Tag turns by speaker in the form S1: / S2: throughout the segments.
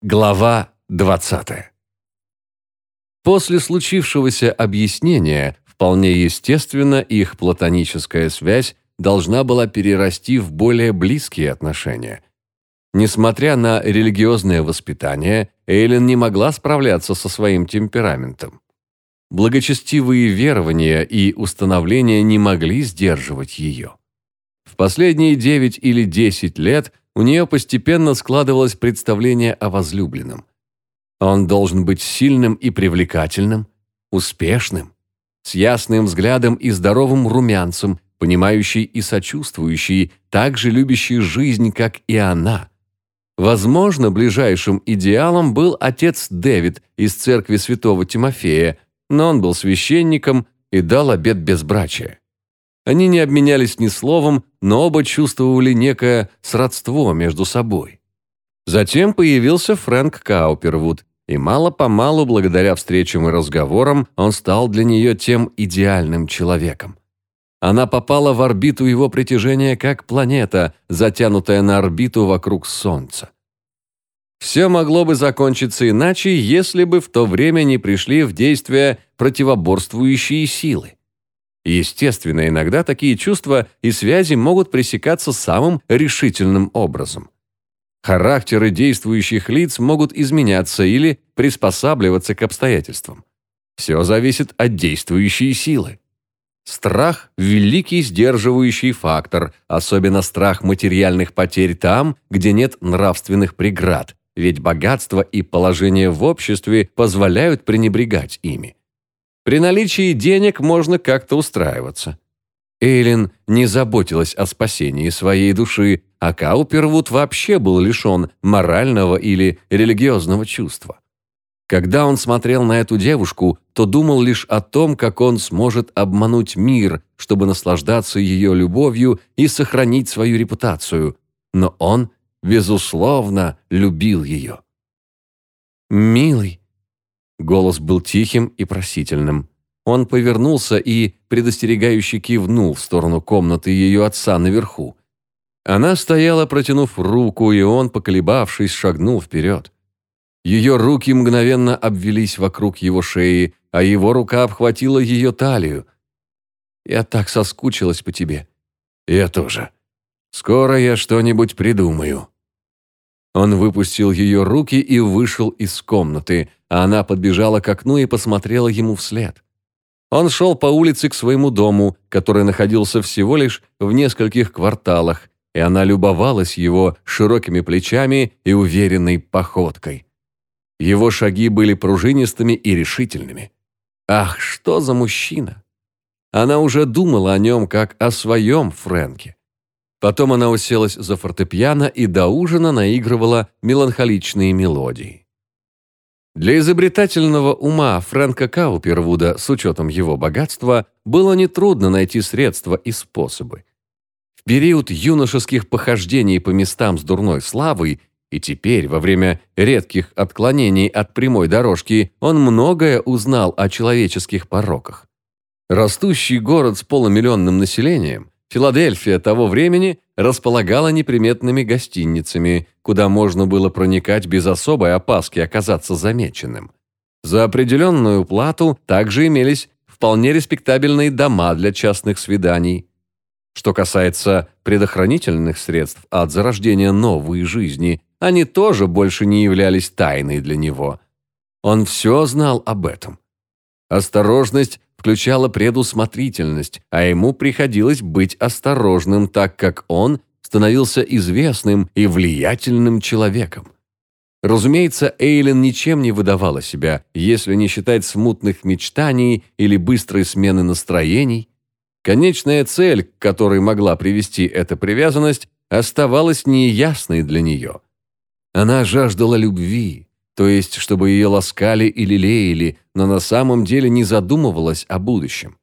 S1: Глава 20. После случившегося объяснения, вполне естественно, их платоническая связь должна была перерасти в более близкие отношения. Несмотря на религиозное воспитание, Эйлин не могла справляться со своим темпераментом. Благочестивые верования и установления не могли сдерживать ее. В последние 9 или 10 лет у нее постепенно складывалось представление о возлюбленном. Он должен быть сильным и привлекательным, успешным, с ясным взглядом и здоровым румянцем, понимающий и сочувствующий, так же любящий жизнь, как и она. Возможно, ближайшим идеалом был отец Дэвид из церкви святого Тимофея, но он был священником и дал обет безбрачия. Они не обменялись ни словом, но оба чувствовали некое сродство между собой. Затем появился Фрэнк Каупервуд, и мало-помалу, благодаря встречам и разговорам, он стал для нее тем идеальным человеком. Она попала в орбиту его притяжения как планета, затянутая на орбиту вокруг Солнца. Все могло бы закончиться иначе, если бы в то время не пришли в действие противоборствующие силы. Естественно, иногда такие чувства и связи могут пресекаться самым решительным образом. Характеры действующих лиц могут изменяться или приспосабливаться к обстоятельствам. Все зависит от действующей силы. Страх – великий сдерживающий фактор, особенно страх материальных потерь там, где нет нравственных преград, ведь богатство и положение в обществе позволяют пренебрегать ими. При наличии денег можно как-то устраиваться. Эйлин не заботилась о спасении своей души, а Каупервуд вообще был лишен морального или религиозного чувства. Когда он смотрел на эту девушку, то думал лишь о том, как он сможет обмануть мир, чтобы наслаждаться ее любовью и сохранить свою репутацию. Но он, безусловно, любил ее. «Милый, Голос был тихим и просительным. Он повернулся и предостерегающе кивнул в сторону комнаты ее отца наверху. Она стояла, протянув руку, и он, поколебавшись, шагнул вперед. Ее руки мгновенно обвелись вокруг его шеи, а его рука обхватила ее талию. «Я так соскучилась по тебе». «Я тоже. Скоро я что-нибудь придумаю». Он выпустил ее руки и вышел из комнаты, а она подбежала к окну и посмотрела ему вслед. Он шел по улице к своему дому, который находился всего лишь в нескольких кварталах, и она любовалась его широкими плечами и уверенной походкой. Его шаги были пружинистыми и решительными. Ах, что за мужчина! Она уже думала о нем как о своем Фрэнке. Потом она уселась за фортепиано и до ужина наигрывала меланхоличные мелодии. Для изобретательного ума Фрэнка Каупервуда, с учетом его богатства, было нетрудно найти средства и способы. В период юношеских похождений по местам с дурной славой и теперь, во время редких отклонений от прямой дорожки, он многое узнал о человеческих пороках. Растущий город с полумиллионным населением – Филадельфия того времени располагала неприметными гостиницами, куда можно было проникать без особой опаски оказаться замеченным. За определенную плату также имелись вполне респектабельные дома для частных свиданий. Что касается предохранительных средств от зарождения новой жизни, они тоже больше не являлись тайной для него. Он все знал об этом. Осторожность включала предусмотрительность, а ему приходилось быть осторожным, так как он становился известным и влиятельным человеком. Разумеется, Эйлин ничем не выдавала себя, если не считать смутных мечтаний или быстрой смены настроений. Конечная цель, к которой могла привести эта привязанность, оставалась неясной для нее. Она жаждала любви, то есть чтобы ее ласкали или лелеяли, но на самом деле не задумывалась о будущем.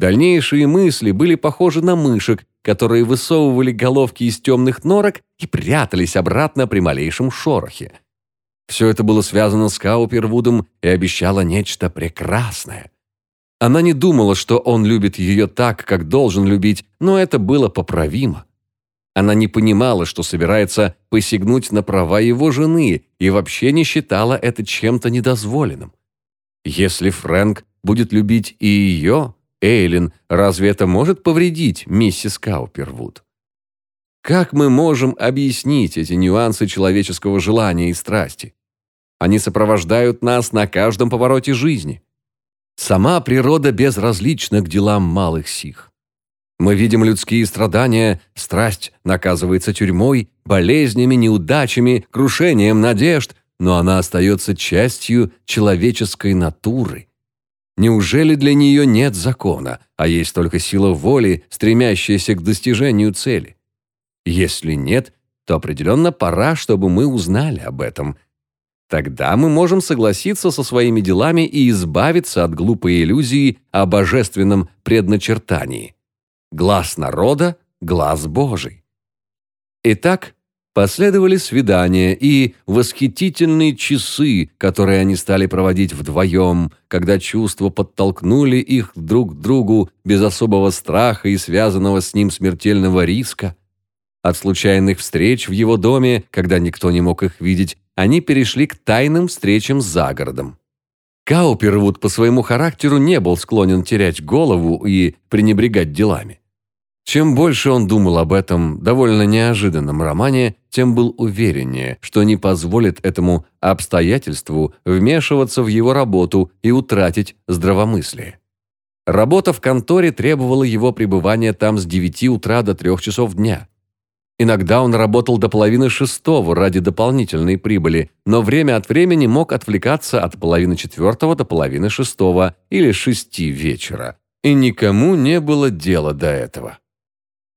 S1: Дальнейшие мысли были похожи на мышек, которые высовывали головки из темных норок и прятались обратно при малейшем шорохе. Все это было связано с Каупервудом и обещало нечто прекрасное. Она не думала, что он любит ее так, как должен любить, но это было поправимо. Она не понимала, что собирается посягнуть на права его жены и вообще не считала это чем-то недозволенным. Если Фрэнк будет любить и ее, Эйлин, разве это может повредить миссис Каупервуд? Как мы можем объяснить эти нюансы человеческого желания и страсти? Они сопровождают нас на каждом повороте жизни. Сама природа безразлична к делам малых сих. Мы видим людские страдания, страсть наказывается тюрьмой, болезнями, неудачами, крушением надежд, но она остается частью человеческой натуры. Неужели для нее нет закона, а есть только сила воли, стремящаяся к достижению цели? Если нет, то определенно пора, чтобы мы узнали об этом – Тогда мы можем согласиться со своими делами и избавиться от глупой иллюзии о божественном предначертании. Глаз народа – глаз Божий. Итак, последовали свидания и восхитительные часы, которые они стали проводить вдвоем, когда чувства подтолкнули их друг к другу без особого страха и связанного с ним смертельного риска. От случайных встреч в его доме, когда никто не мог их видеть, они перешли к тайным встречам за городом. Каупервуд по своему характеру не был склонен терять голову и пренебрегать делами. Чем больше он думал об этом довольно неожиданном романе, тем был увереннее, что не позволит этому обстоятельству вмешиваться в его работу и утратить здравомыслие. Работа в конторе требовала его пребывания там с 9 утра до 3 часов дня. Иногда он работал до половины шестого ради дополнительной прибыли, но время от времени мог отвлекаться от половины четвертого до половины шестого или шести вечера. И никому не было дела до этого.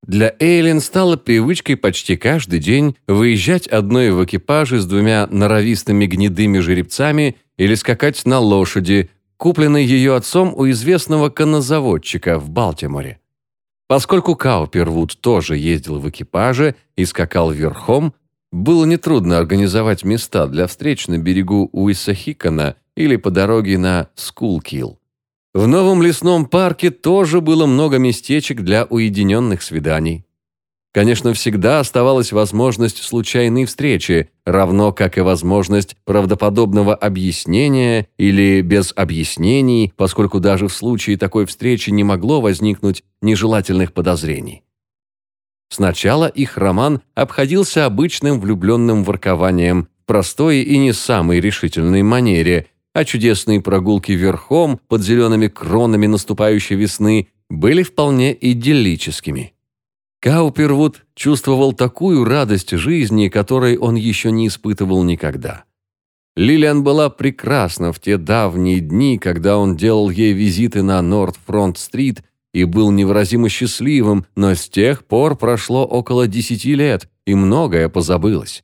S1: Для Эйлин стало привычкой почти каждый день выезжать одной в экипаже с двумя норовистыми гнедыми жеребцами или скакать на лошади, купленной ее отцом у известного коннозаводчика в Балтиморе. Поскольку Каупервуд тоже ездил в экипаже и скакал верхом, было нетрудно организовать места для встреч на берегу Уиссахикана или по дороге на Скулкилл. В новом лесном парке тоже было много местечек для уединенных свиданий. Конечно, всегда оставалась возможность случайной встречи, равно как и возможность правдоподобного объяснения или без объяснений, поскольку даже в случае такой встречи не могло возникнуть нежелательных подозрений. Сначала их роман обходился обычным влюбленным воркованием, простой и не самой решительной манере, а чудесные прогулки верхом под зелеными кронами наступающей весны были вполне идиллическими. Каупервуд чувствовал такую радость жизни, которой он еще не испытывал никогда. Лилиан была прекрасна в те давние дни, когда он делал ей визиты на Норт-Фронт-стрит и был невыразимо счастливым, но с тех пор прошло около десяти лет, и многое позабылось.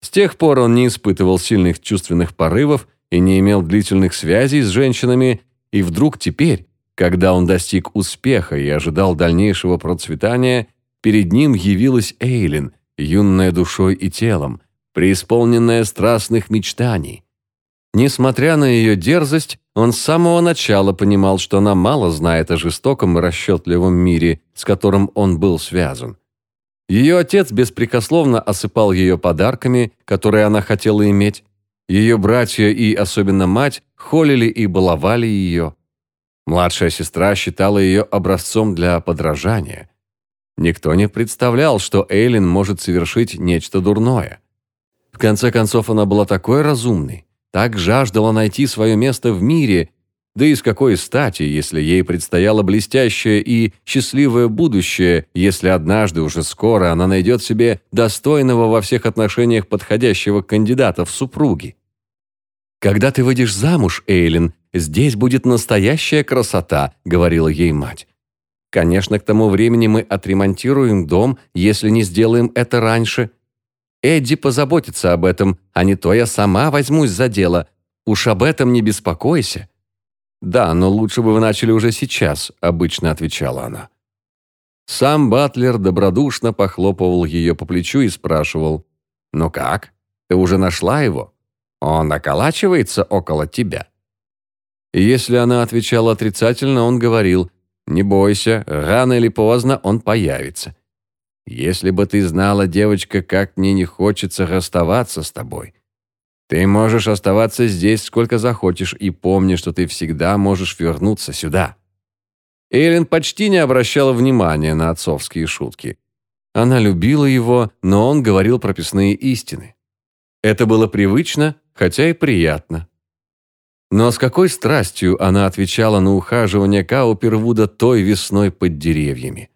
S1: С тех пор он не испытывал сильных чувственных порывов и не имел длительных связей с женщинами, и вдруг теперь, когда он достиг успеха и ожидал дальнейшего процветания, перед ним явилась Эйлин, юная душой и телом, преисполненная страстных мечтаний. Несмотря на ее дерзость, он с самого начала понимал, что она мало знает о жестоком и расчетливом мире, с которым он был связан. Ее отец беспрекословно осыпал ее подарками, которые она хотела иметь. Ее братья и особенно мать холили и баловали ее. Младшая сестра считала ее образцом для подражания. Никто не представлял, что Эйлин может совершить нечто дурное. В конце концов, она была такой разумной, так жаждала найти свое место в мире, да и с какой стати, если ей предстояло блестящее и счастливое будущее, если однажды уже скоро она найдет себе достойного во всех отношениях подходящего кандидата в супруги. «Когда ты выйдешь замуж, Эйлин, здесь будет настоящая красота», — говорила ей мать. Конечно, к тому времени мы отремонтируем дом, если не сделаем это раньше. Эдди позаботится об этом, а не то я сама возьмусь за дело. Уж об этом не беспокойся». «Да, но лучше бы вы начали уже сейчас», — обычно отвечала она. Сам Батлер добродушно похлопывал ее по плечу и спрашивал, «Ну как? Ты уже нашла его? Он околачивается около тебя?» И если она отвечала отрицательно, он говорил, не бойся, рано или поздно он появится. Если бы ты знала, девочка, как мне не хочется расставаться с тобой. Ты можешь оставаться здесь сколько захочешь и помни, что ты всегда можешь вернуться сюда». Эйлин почти не обращала внимания на отцовские шутки. Она любила его, но он говорил прописные истины. Это было привычно, хотя и приятно. Но с какой страстью она отвечала на ухаживание Каупервуда той весной под деревьями.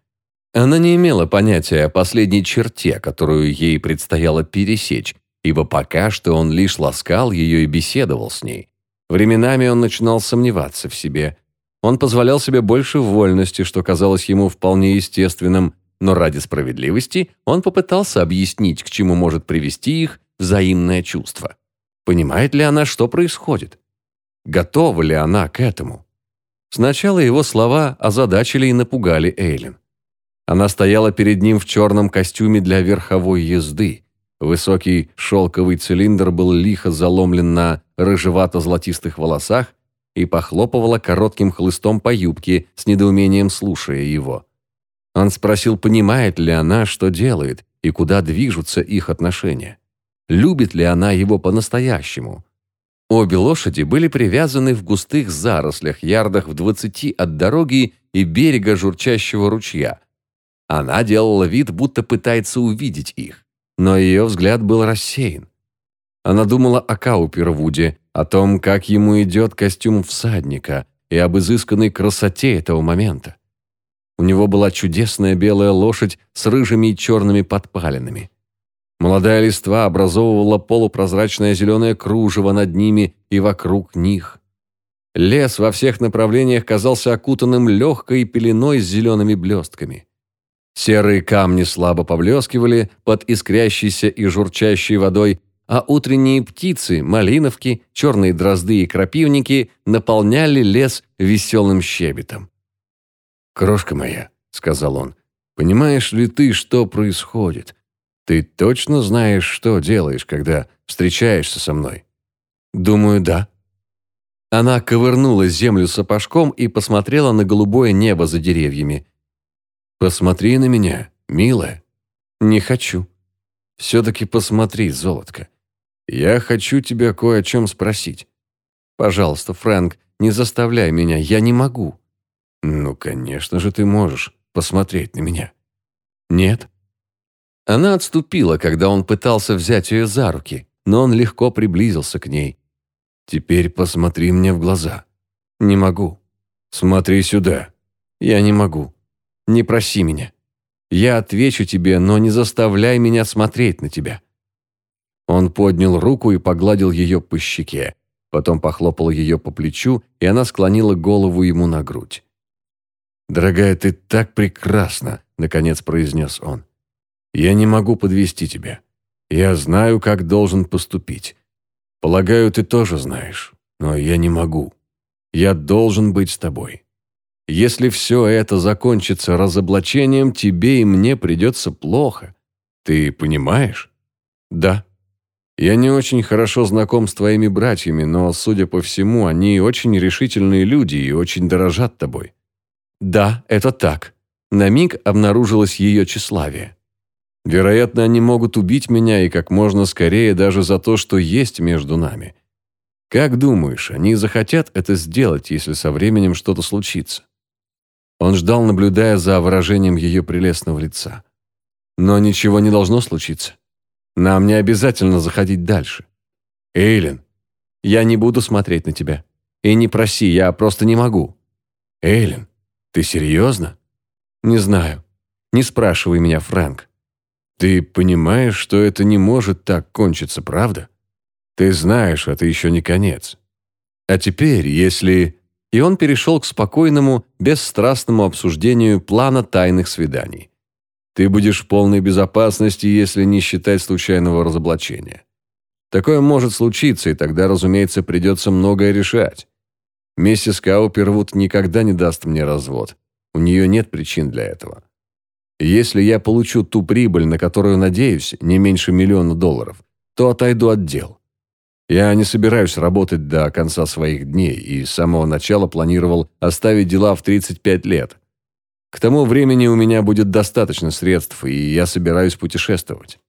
S1: Она не имела понятия о последней черте, которую ей предстояло пересечь, ибо пока что он лишь ласкал ее и беседовал с ней. Временами он начинал сомневаться в себе. Он позволял себе больше вольности, что казалось ему вполне естественным, но ради справедливости он попытался объяснить, к чему может привести их взаимное чувство. Понимает ли она, что происходит? Готова ли она к этому? Сначала его слова озадачили и напугали Эйлин. Она стояла перед ним в черном костюме для верховой езды. Высокий шелковый цилиндр был лихо заломлен на рыжевато-золотистых волосах и похлопывала коротким хлыстом по юбке, с недоумением слушая его. Он спросил, понимает ли она, что делает, и куда движутся их отношения. Любит ли она его по-настоящему? Обе лошади были привязаны в густых зарослях, ярдах в двадцати от дороги и берега журчащего ручья. Она делала вид, будто пытается увидеть их, но ее взгляд был рассеян. Она думала о Каупервуде, о том, как ему идет костюм всадника и об изысканной красоте этого момента. У него была чудесная белая лошадь с рыжими и черными подпалинами. Молодая листва образовывала полупрозрачное зеленое кружево над ними и вокруг них. Лес во всех направлениях казался окутанным легкой пеленой с зелеными блестками. Серые камни слабо поблескивали под искрящейся и журчащей водой, а утренние птицы, малиновки, черные дрозды и крапивники наполняли лес веселым щебетом. «Крошка моя», — сказал он, — «понимаешь ли ты, что происходит? Ты точно знаешь, что делаешь, когда встречаешься со мной?» «Думаю, да». Она ковырнула землю сапожком и посмотрела на голубое небо за деревьями. «Посмотри на меня, милая». «Не хочу». «Все-таки посмотри, золотко. Я хочу тебя кое о чем спросить. Пожалуйста, Фрэнк, не заставляй меня, я не могу». «Ну, конечно же, ты можешь посмотреть на меня». «Нет». Она отступила, когда он пытался взять ее за руки, но он легко приблизился к ней. «Теперь посмотри мне в глаза». «Не могу». «Смотри сюда». «Я не могу. Не проси меня. Я отвечу тебе, но не заставляй меня смотреть на тебя». Он поднял руку и погладил ее по щеке, потом похлопал ее по плечу, и она склонила голову ему на грудь. «Дорогая, ты так прекрасна», — наконец произнес он. Я не могу подвести тебя. Я знаю, как должен поступить. Полагаю, ты тоже знаешь, но я не могу. Я должен быть с тобой. Если все это закончится разоблачением, тебе и мне придется плохо. Ты понимаешь? Да. Я не очень хорошо знаком с твоими братьями, но, судя по всему, они очень решительные люди и очень дорожат тобой. Да, это так. На миг обнаружилось ее тщеславие. Вероятно, они могут убить меня и как можно скорее даже за то, что есть между нами. Как думаешь, они захотят это сделать, если со временем что-то случится?» Он ждал, наблюдая за выражением ее прелестного лица. «Но ничего не должно случиться. Нам не обязательно заходить дальше. Эйлин, я не буду смотреть на тебя. И не проси, я просто не могу. Эйлин, ты серьезно? Не знаю. Не спрашивай меня, Фрэнк. Ты понимаешь, что это не может так кончиться, правда? Ты знаешь, это еще не конец. А теперь, если... И он перешел к спокойному, бесстрастному обсуждению плана тайных свиданий. Ты будешь в полной безопасности, если не считать случайного разоблачения. Такое может случиться, и тогда, разумеется, придется многое решать. Миссис Каупервуд никогда не даст мне развод. У нее нет причин для этого. Если я получу ту прибыль, на которую надеюсь, не меньше миллиона долларов, то отойду от дел. Я не собираюсь работать до конца своих дней и с самого начала планировал оставить дела в 35 лет. К тому времени у меня будет достаточно средств, и я собираюсь путешествовать.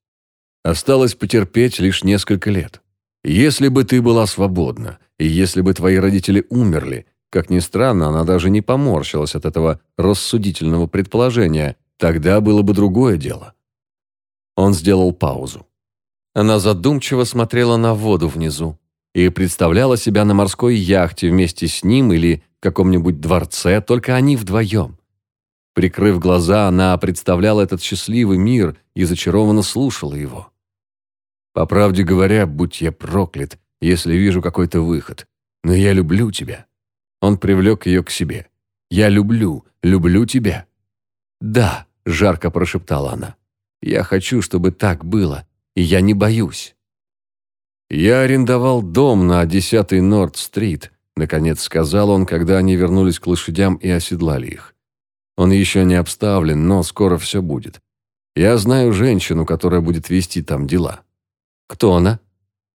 S1: Осталось потерпеть лишь несколько лет. Если бы ты была свободна, и если бы твои родители умерли, как ни странно, она даже не поморщилась от этого рассудительного предположения, тогда было бы другое дело. Он сделал паузу. Она задумчиво смотрела на воду внизу и представляла себя на морской яхте вместе с ним или в каком-нибудь дворце, только они вдвоем. Прикрыв глаза, она представляла этот счастливый мир и зачарованно слушала его. По правде говоря, будь я проклят, если вижу какой-то выход. Но я люблю тебя. Он привлек ее к себе. Я люблю, люблю тебя. Да, жарко прошептала она. Я хочу, чтобы так было, и я не боюсь. Я арендовал дом на 10-й Норд-стрит, наконец сказал он, когда они вернулись к лошадям и оседлали их. Он еще не обставлен, но скоро все будет. Я знаю женщину, которая будет вести там дела. Кто она?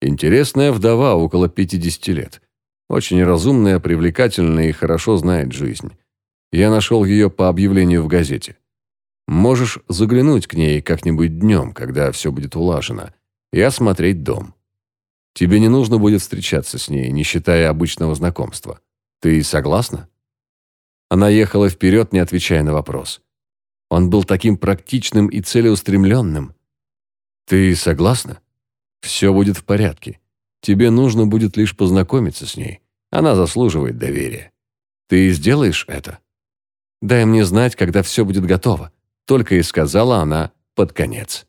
S1: Интересная вдова, около 50 лет. Очень разумная, привлекательная и хорошо знает жизнь. Я нашел ее по объявлению в газете. Можешь заглянуть к ней как-нибудь днем, когда все будет улажено, и осмотреть дом. Тебе не нужно будет встречаться с ней, не считая обычного знакомства. Ты согласна?» Она ехала вперед, не отвечая на вопрос. Он был таким практичным и целеустремленным. «Ты согласна?» Все будет в порядке. Тебе нужно будет лишь познакомиться с ней. Она заслуживает доверия. Ты сделаешь это? Дай мне знать, когда все будет готово. Только и сказала она под конец.